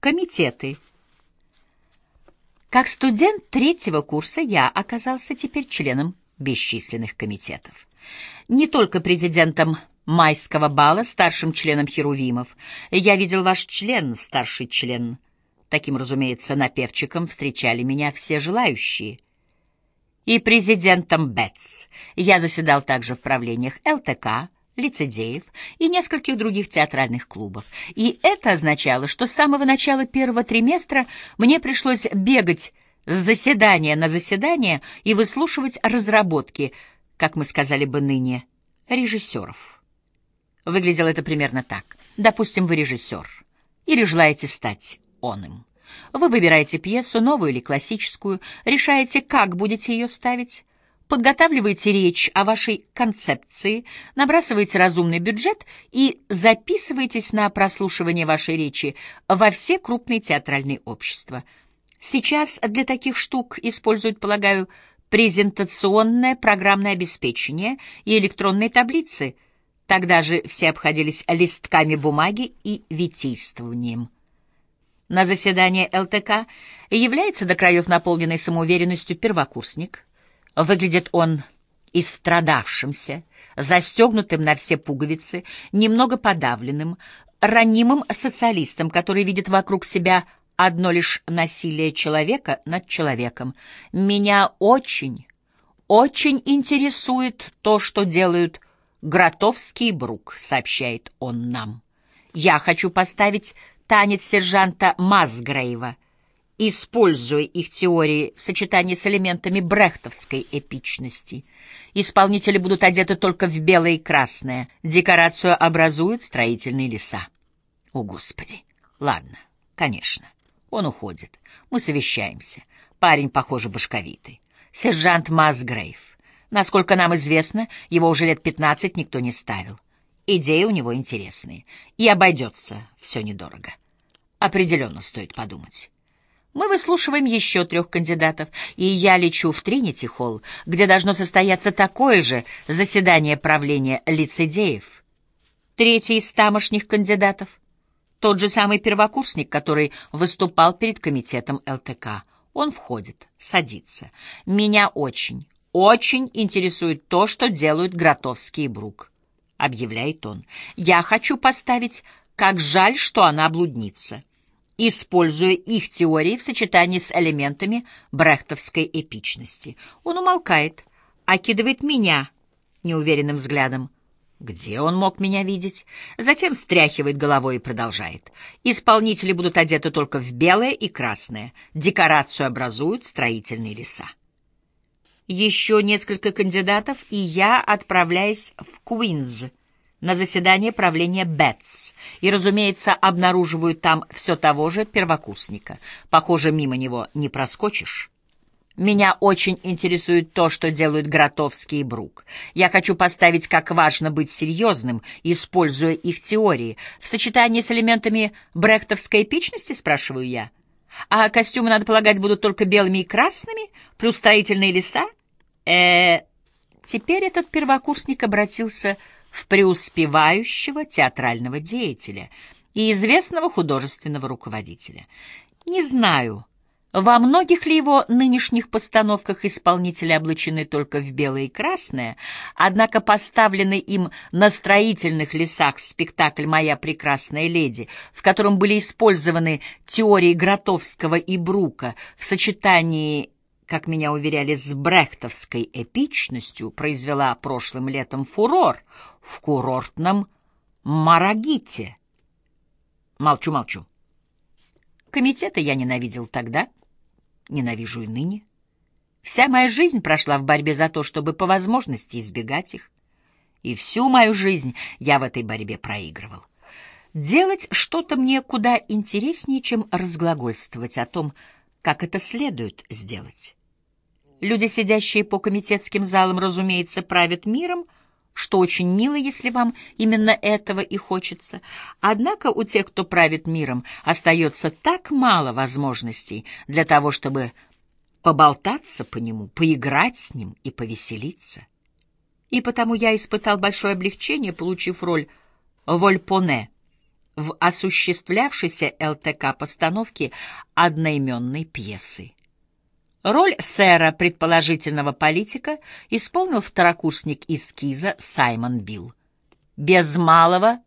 Комитеты. Как студент третьего курса я оказался теперь членом бесчисленных комитетов. Не только президентом майского бала, старшим членом Херувимов. Я видел ваш член, старший член. Таким, разумеется, напевчиком встречали меня все желающие. И президентом Бетс. Я заседал также в правлениях ЛТК, лицедеев и нескольких других театральных клубов. И это означало, что с самого начала первого триместра мне пришлось бегать с заседания на заседание и выслушивать разработки, как мы сказали бы ныне, режиссеров. Выглядело это примерно так. Допустим, вы режиссер, или желаете стать он им. Вы выбираете пьесу, новую или классическую, решаете, как будете ее ставить, подготавливаете речь о вашей концепции, набрасываете разумный бюджет и записываетесь на прослушивание вашей речи во все крупные театральные общества. Сейчас для таких штук используют, полагаю, презентационное программное обеспечение и электронные таблицы. Тогда же все обходились листками бумаги и витийствованием. На заседание ЛТК является до краев наполненный самоуверенностью первокурсник — Выглядит он истрадавшимся, застегнутым на все пуговицы, немного подавленным, ранимым социалистом, который видит вокруг себя одно лишь насилие человека над человеком. Меня очень, очень интересует то, что делают Гротовский и Брук, сообщает он нам. Я хочу поставить танец сержанта Масгрейва — используя их теории в сочетании с элементами брехтовской эпичности. Исполнители будут одеты только в белое и красное. Декорацию образуют строительные леса. О, Господи! Ладно, конечно. Он уходит. Мы совещаемся. Парень, похоже, башковитый. Сержант Масгрейв. Насколько нам известно, его уже лет пятнадцать никто не ставил. Идеи у него интересные. И обойдется все недорого. Определенно стоит подумать. Мы выслушиваем еще трех кандидатов, и я лечу в Тринити-холл, где должно состояться такое же заседание правления лицедеев. Третий из тамошних кандидатов — тот же самый первокурсник, который выступал перед комитетом ЛТК. Он входит, садится. Меня очень, очень интересует то, что делают Гротовский и Брук, — объявляет он. Я хочу поставить «Как жаль, что она блудница» используя их теории в сочетании с элементами брехтовской эпичности. Он умолкает, окидывает меня неуверенным взглядом. Где он мог меня видеть? Затем встряхивает головой и продолжает. Исполнители будут одеты только в белое и красное. Декорацию образуют строительные леса. Еще несколько кандидатов, и я отправляюсь в Куинз — на заседание правления Бетс и, разумеется, обнаруживают там все того же первокурсника. Похоже, мимо него не проскочишь. Меня очень интересует то, что делают Гротовский и Брук. Я хочу поставить, как важно быть серьезным, используя их теории. В сочетании с элементами брехтовской эпичности, спрашиваю я. А костюмы, надо полагать, будут только белыми и красными, плюс строительные леса? э Теперь этот первокурсник обратился в преуспевающего театрального деятеля и известного художественного руководителя. Не знаю, во многих ли его нынешних постановках исполнители облачены только в белое и красное, однако поставленный им на строительных лесах спектакль «Моя прекрасная леди», в котором были использованы теории Гротовского и Брука в сочетании как меня уверяли, с брехтовской эпичностью произвела прошлым летом фурор в курортном Марагите. Молчу, молчу. Комитета я ненавидел тогда, ненавижу и ныне. Вся моя жизнь прошла в борьбе за то, чтобы по возможности избегать их. И всю мою жизнь я в этой борьбе проигрывал. Делать что-то мне куда интереснее, чем разглагольствовать о том, как это следует сделать. Люди, сидящие по комитетским залам, разумеется, правят миром, что очень мило, если вам именно этого и хочется. Однако у тех, кто правит миром, остается так мало возможностей для того, чтобы поболтаться по нему, поиграть с ним и повеселиться. И потому я испытал большое облегчение, получив роль Вольпоне в осуществлявшейся ЛТК постановке одноименной пьесы. Роль сэра, предположительного политика, исполнил второкурсник эскиза Саймон Билл. Без малого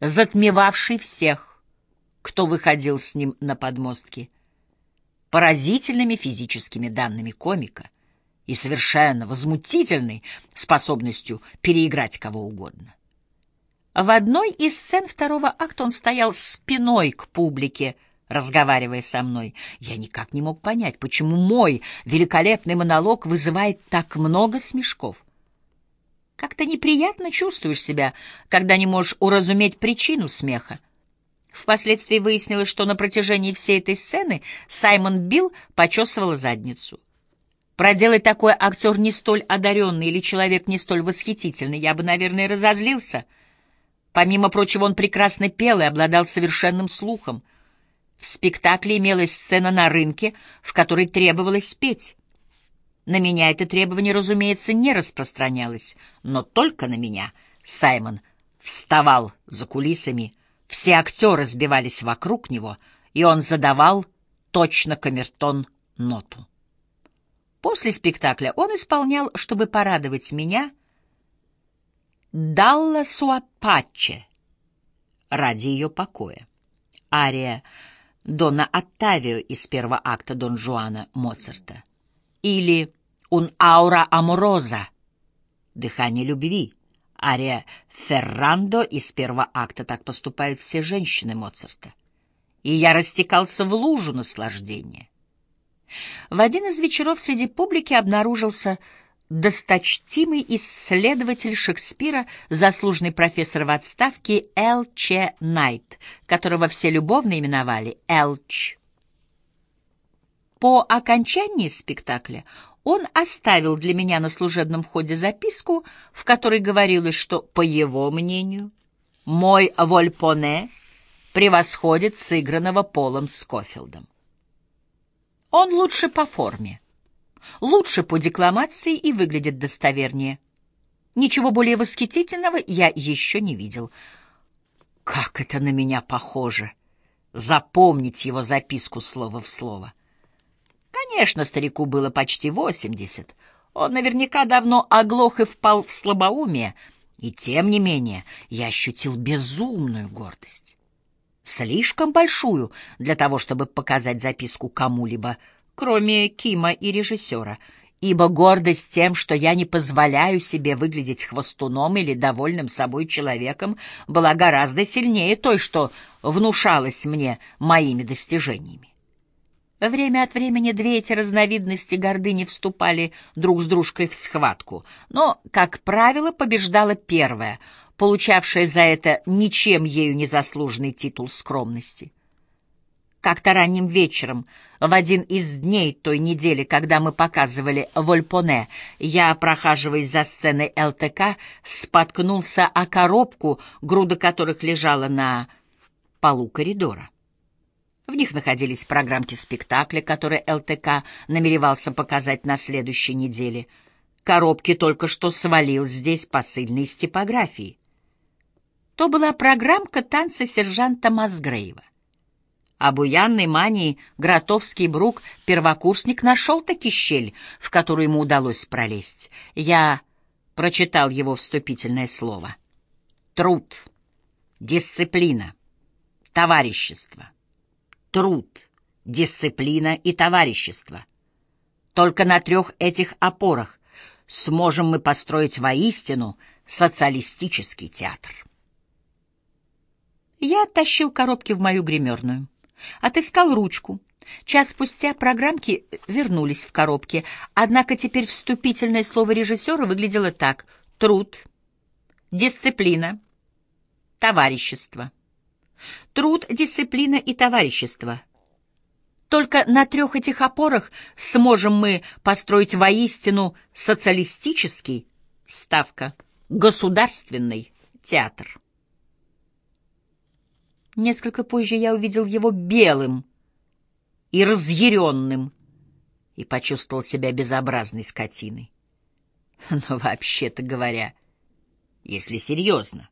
затмевавший всех, кто выходил с ним на подмостки, поразительными физическими данными комика и совершенно возмутительной способностью переиграть кого угодно. В одной из сцен второго акта он стоял спиной к публике, разговаривая со мной. Я никак не мог понять, почему мой великолепный монолог вызывает так много смешков. Как-то неприятно чувствуешь себя, когда не можешь уразуметь причину смеха. Впоследствии выяснилось, что на протяжении всей этой сцены Саймон Билл почесывал задницу. Проделай такой актер не столь одаренный или человек не столь восхитительный, я бы, наверное, разозлился. Помимо прочего, он прекрасно пел и обладал совершенным слухом. В спектакле имелась сцена на рынке, в которой требовалось петь. На меня это требование, разумеется, не распространялось, но только на меня. Саймон вставал за кулисами, все актеры сбивались вокруг него, и он задавал точно камертон ноту. После спектакля он исполнял, чтобы порадовать меня, «Далла Суапаче» ради ее покоя. Ария Дона Оттавио из первого акта Дон Жуана Моцарта или «Un aura amorosa» — «Дыхание любви». Ария Феррандо из первого акта так поступают все женщины Моцарта. И я растекался в лужу наслаждения. В один из вечеров среди публики обнаружился досточтимый исследователь Шекспира, заслуженный профессор в отставке Л. Найт, которого все любовно именовали Элч. По окончании спектакля он оставил для меня на служебном входе записку, в которой говорилось, что, по его мнению, мой Вольпоне превосходит сыгранного Полом Скофилдом. Он лучше по форме, лучше по декламации и выглядит достовернее. Ничего более восхитительного я еще не видел. Как это на меня похоже! Запомнить его записку слово в слово — Конечно, старику было почти восемьдесят. Он наверняка давно оглох и впал в слабоумие, и тем не менее я ощутил безумную гордость. Слишком большую для того, чтобы показать записку кому-либо, кроме Кима и режиссера, ибо гордость тем, что я не позволяю себе выглядеть хвостуном или довольным собой человеком, была гораздо сильнее той, что внушалась мне моими достижениями. Время от времени две эти разновидности гордыни вступали друг с дружкой в схватку, но, как правило, побеждала первая, получавшая за это ничем ею не заслуженный титул скромности. Как-то ранним вечером, в один из дней той недели, когда мы показывали «Вольпоне», я, прохаживаясь за сценой ЛТК, споткнулся о коробку, груда которых лежала на полу коридора. В них находились программки спектакля, которые ЛТК намеревался показать на следующей неделе. Коробки только что свалил здесь посыльный из типографии. То была программка танца сержанта Мазгрейва. Об уянной мании Гротовский Брук первокурсник нашел-таки щель, в которую ему удалось пролезть. Я прочитал его вступительное слово. Труд, дисциплина, товарищество — труд, дисциплина и товарищество. Только на трех этих опорах сможем мы построить воистину социалистический театр. Я оттащил коробки в мою гримерную, отыскал ручку. Час спустя программки вернулись в коробке, однако теперь вступительное слово режиссера выглядело так — труд, дисциплина, товарищество. Труд, дисциплина и товарищество. Только на трех этих опорах сможем мы построить воистину социалистический, ставка, государственный театр. Несколько позже я увидел его белым и разъяренным и почувствовал себя безобразной скотиной. Но вообще-то говоря, если серьезно,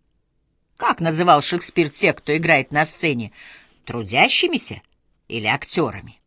Как называл Шекспир тех, кто играет на сцене? Трудящимися или актерами?